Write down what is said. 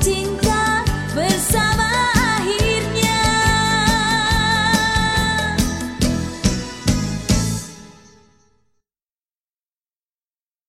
jatuh